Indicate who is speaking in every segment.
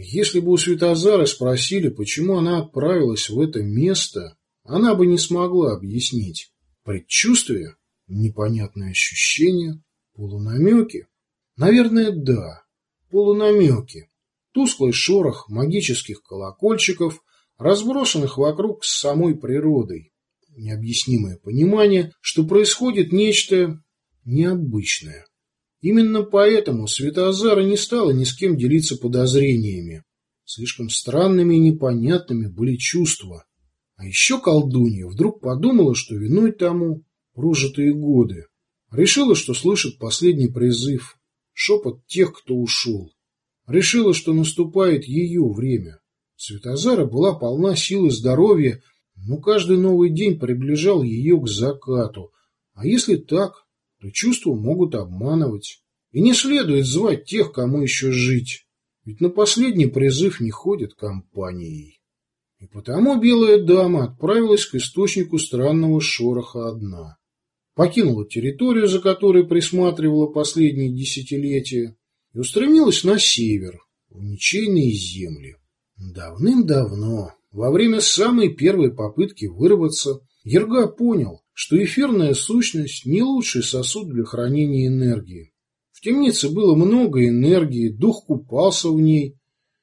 Speaker 1: Если бы у Светозары спросили, почему она отправилась в это место, она бы не смогла объяснить. Предчувствие? Непонятное ощущение? Полунамеки? Наверное, да. Полунамеки. Тусклый шорох магических колокольчиков, разбросанных вокруг с самой природой. Необъяснимое понимание, что происходит нечто необычное. Именно поэтому Светозара не стала ни с кем делиться подозрениями. Слишком странными и непонятными были чувства. А еще колдунья вдруг подумала, что виной тому прожитые годы. Решила, что слышит последний призыв, шепот тех, кто ушел. Решила, что наступает ее время. Светозара была полна сил и здоровья, но каждый новый день приближал ее к закату. А если так, то чувства могут обманывать. И не следует звать тех, кому еще жить, ведь на последний призыв не ходят компанией. И потому белая дама отправилась к источнику странного шороха одна. Покинула территорию, за которой присматривала последние десятилетия, и устремилась на север, в ничейные земли. Давным-давно, во время самой первой попытки вырваться, Ерга понял, что эфирная сущность не лучший сосуд для хранения энергии. В темнице было много энергии, дух купался в ней,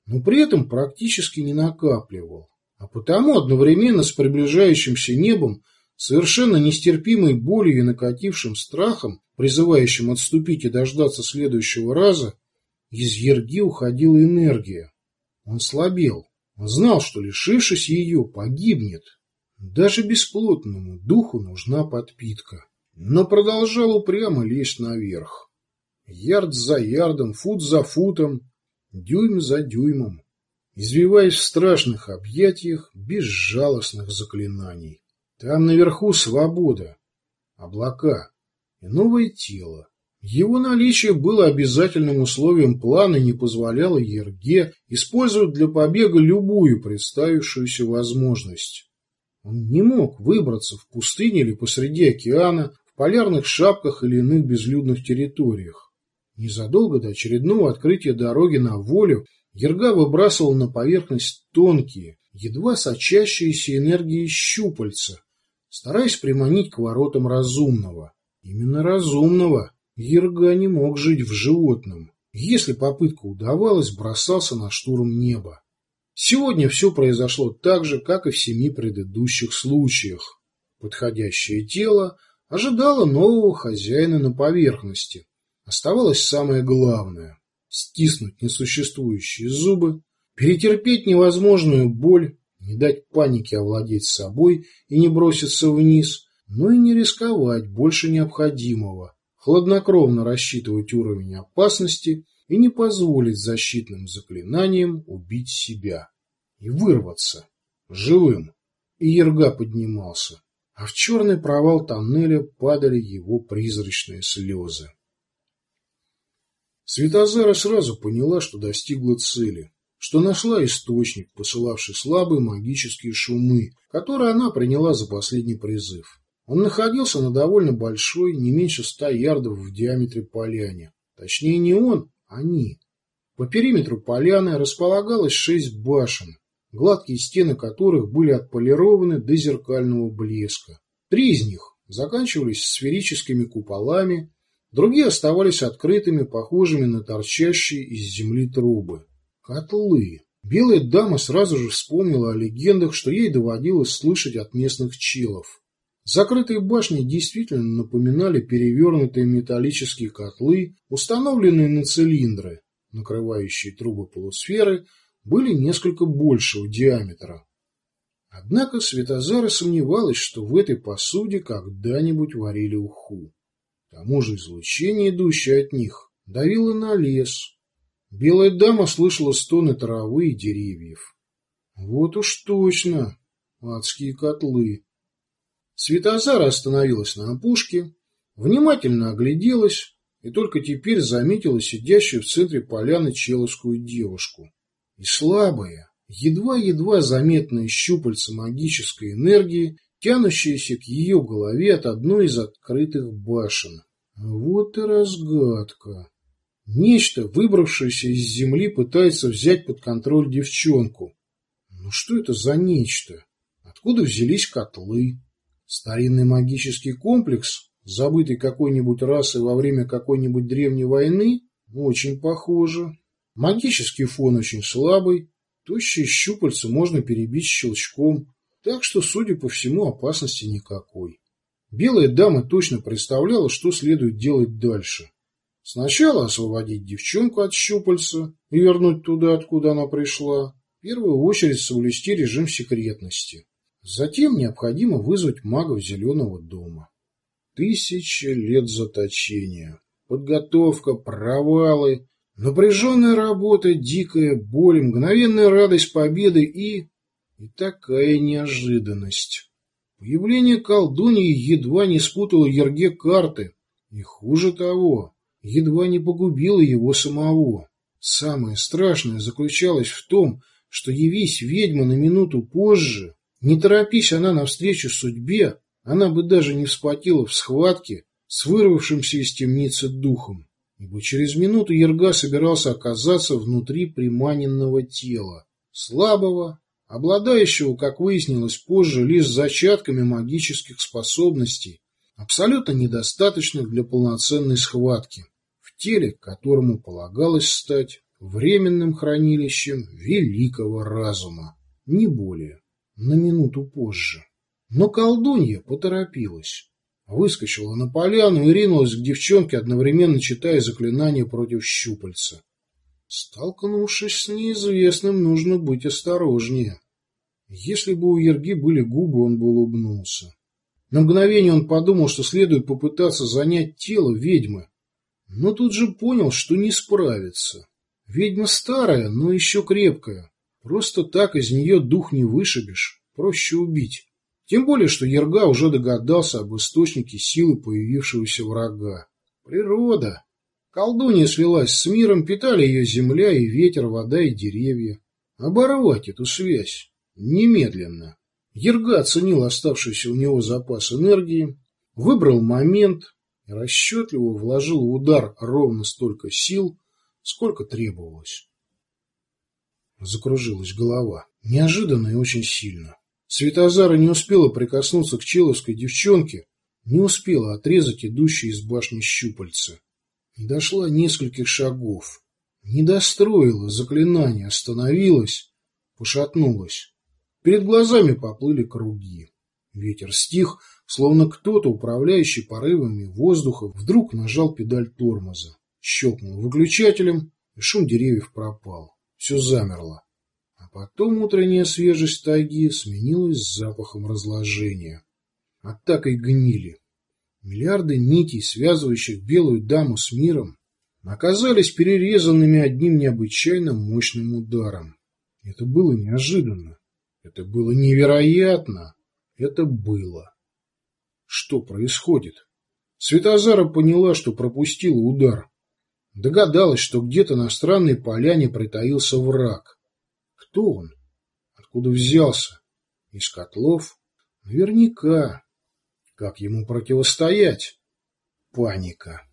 Speaker 1: но при этом практически не накапливал. А потому одновременно с приближающимся небом, совершенно нестерпимой болью и накатившим страхом, призывающим отступить и дождаться следующего раза, из Ерги уходила энергия. Он слабел. Он знал, что, лишившись ее, погибнет. Даже бесплотному духу нужна подпитка. Но продолжал упрямо лезть наверх. Ярд за ярдом, фут за футом, дюйм за дюймом, извиваясь в страшных объятиях безжалостных заклинаний. Там наверху свобода, облака и новое тело. Его наличие было обязательным условием плана и не позволяло Ерге использовать для побега любую представившуюся возможность. Он не мог выбраться в пустыне или посреди океана, в полярных шапках или иных безлюдных территориях. Незадолго до очередного открытия дороги на волю Ерга выбрасывал на поверхность тонкие, едва сочащиеся энергии щупальца, стараясь приманить к воротам разумного. Именно разумного. Ерга не мог жить в животном. Если попытка удавалась, бросался на штурм неба. Сегодня все произошло так же, как и в семи предыдущих случаях. Подходящее тело ожидало нового хозяина на поверхности. Оставалось самое главное – стиснуть несуществующие зубы, перетерпеть невозможную боль, не дать панике овладеть собой и не броситься вниз, но и не рисковать больше необходимого, хладнокровно рассчитывать уровень опасности – и не позволить защитным заклинаниям убить себя и вырваться живым. И Ерга поднимался, а в черный провал тоннеля падали его призрачные слезы. Светозара сразу поняла, что достигла цели, что нашла источник, посылавший слабые магические шумы, которые она приняла за последний призыв. Он находился на довольно большой, не меньше ста ярдов в диаметре поляне. Точнее, не он, они. По периметру поляны располагалось шесть башен, гладкие стены которых были отполированы до зеркального блеска. Три из них заканчивались сферическими куполами, другие оставались открытыми, похожими на торчащие из земли трубы. Котлы. Белая дама сразу же вспомнила о легендах, что ей доводилось слышать от местных челов. Закрытые башни действительно напоминали перевернутые металлические котлы, установленные на цилиндры, накрывающие трубы полусферы, были несколько большего диаметра. Однако Светозара сомневалась, что в этой посуде когда-нибудь варили уху. К тому же излучение, идущее от них, давило на лес. Белая дама слышала стоны травы и деревьев. Вот уж точно, адские котлы. Светозара остановилась на опушке, внимательно огляделась и только теперь заметила сидящую в центре поляны человскую девушку. И слабая, едва-едва заметные щупальца магической энергии, тянущиеся к ее голове от одной из открытых башен. Вот и разгадка. Нечто, выбравшееся из земли, пытается взять под контроль девчонку. Но что это за нечто? Откуда взялись котлы? Старинный магический комплекс, забытый какой-нибудь расой во время какой-нибудь древней войны? Очень похоже. Магический фон очень слабый, тощие щупальца можно перебить щелчком, так что, судя по всему, опасности никакой. Белая дама точно представляла, что следует делать дальше. Сначала освободить девчонку от щупальца и вернуть туда, откуда она пришла. В первую очередь соблюсти режим секретности. Затем необходимо вызвать магов Зеленого дома. Тысяча лет заточения. Подготовка, провалы, напряженная работа, дикая боль, мгновенная радость победы и... И такая неожиданность. Появление колдуньи едва не спутало Ерге карты. И хуже того, едва не погубило его самого. Самое страшное заключалось в том, что явись ведьма на минуту позже, не торопись она навстречу судьбе, она бы даже не вспотела в схватке с вырвавшимся из темницы духом, ибо через минуту Ерга собирался оказаться внутри приманенного тела, слабого, обладающего, как выяснилось позже, лишь зачатками магических способностей, абсолютно недостаточных для полноценной схватки, в теле, которому полагалось стать временным хранилищем великого разума, не более, на минуту позже. Но колдунья поторопилась. Выскочила на поляну и ринулась к девчонке, одновременно читая заклинание против щупальца. Столкнувшись с неизвестным, нужно быть осторожнее. Если бы у Ерги были губы, он бы улыбнулся. На мгновение он подумал, что следует попытаться занять тело ведьмы, но тут же понял, что не справится. Ведьма старая, но еще крепкая. Просто так из нее дух не вышибешь, проще убить. Тем более, что Ерга уже догадался об источнике силы появившегося врага. Природа. Колдунья слилась с миром, питали ее земля и ветер, вода и деревья. Оборвать эту связь. Немедленно. Ерга оценил оставшийся у него запас энергии, выбрал момент расчетливо вложил в удар ровно столько сил, сколько требовалось. Закружилась голова. Неожиданно и очень сильно. Светозара не успела прикоснуться к человской девчонке, не успела отрезать идущие из башни щупальца. Не дошла нескольких шагов. Не достроила заклинание, остановилась, пошатнулась. Перед глазами поплыли круги. Ветер стих, словно кто-то, управляющий порывами воздуха, вдруг нажал педаль тормоза, щелкнул выключателем, и шум деревьев пропал. Все замерло. А потом утренняя свежесть тайги сменилась запахом разложения. Атакой гнили. Миллиарды нитей, связывающих белую даму с миром, оказались перерезанными одним необычайно мощным ударом. Это было неожиданно. Это было невероятно. Это было. Что происходит? Светозара поняла, что пропустила удар. Догадалась, что где-то на странной поляне притаился враг. Кто он? Откуда взялся? Из котлов? Наверняка. Как ему противостоять? Паника.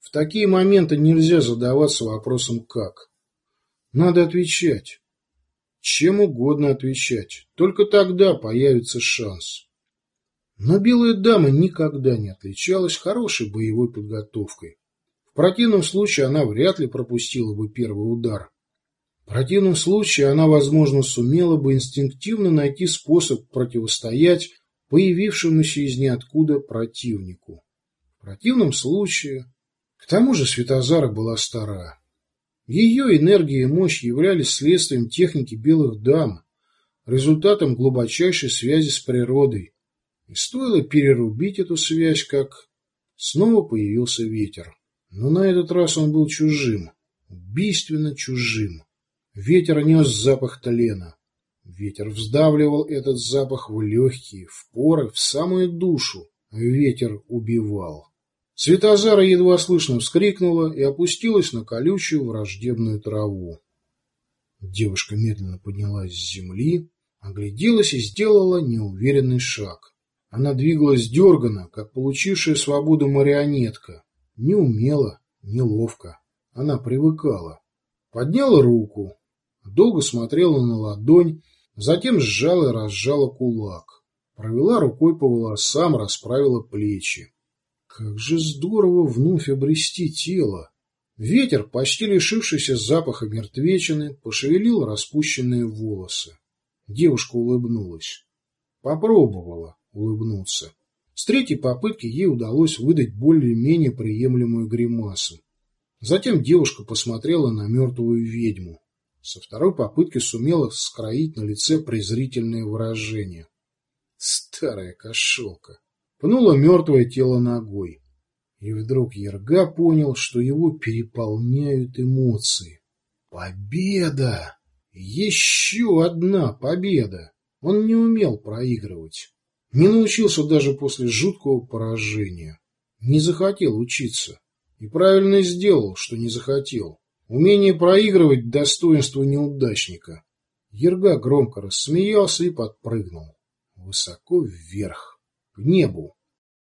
Speaker 1: В такие моменты нельзя задаваться вопросом «как?». Надо отвечать. Чем угодно отвечать. Только тогда появится шанс. Но белая дама никогда не отличалась хорошей боевой подготовкой. В противном случае она вряд ли пропустила бы первый удар. В противном случае она, возможно, сумела бы инстинктивно найти способ противостоять появившемуся из ниоткуда противнику. В противном случае... К тому же Светозара была стара. Ее энергия и мощь являлись следствием техники белых дам, результатом глубочайшей связи с природой. И стоило перерубить эту связь, как снова появился ветер. Но на этот раз он был чужим, убийственно чужим. Ветер нес запах тлена. Ветер вздавливал этот запах в легкие, в поры, в самую душу. Ветер убивал. Светозара едва слышно вскрикнула и опустилась на колючую враждебную траву. Девушка медленно поднялась с земли, огляделась и сделала неуверенный шаг. Она двигалась дерганно, как получившая свободу марионетка. Неумело, неловко. Она привыкала. Подняла руку, долго смотрела на ладонь, затем сжала и разжала кулак. Провела рукой по волосам, расправила плечи. Как же здорово вновь обрести тело! Ветер, почти лишившийся запаха мертвечины, пошевелил распущенные волосы. Девушка улыбнулась. Попробовала улыбнуться. С третьей попытки ей удалось выдать более-менее приемлемую гримасу. Затем девушка посмотрела на мертвую ведьму. Со второй попытки сумела скроить на лице презрительное выражение. Старая кошелка. Пнула мертвое тело ногой. И вдруг Ерга понял, что его переполняют эмоции. Победа! Еще одна победа! Он не умел проигрывать. Не научился даже после жуткого поражения. Не захотел учиться. И правильно сделал, что не захотел. Умение проигрывать – достоинство неудачника. Ерга громко рассмеялся и подпрыгнул. Высоко вверх, к небу.